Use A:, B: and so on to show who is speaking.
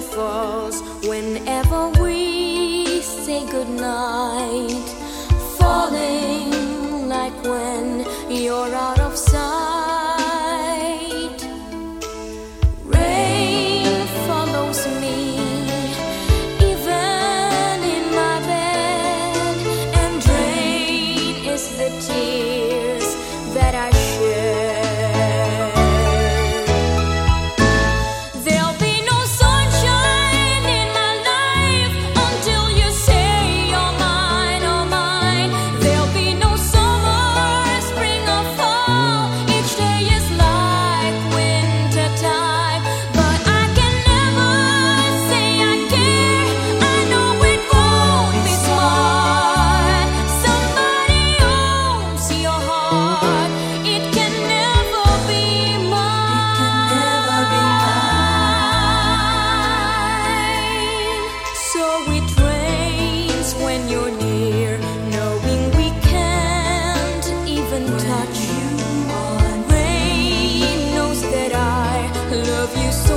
A: falls whenever we say goodnight, falling like when you're out of sight. of you.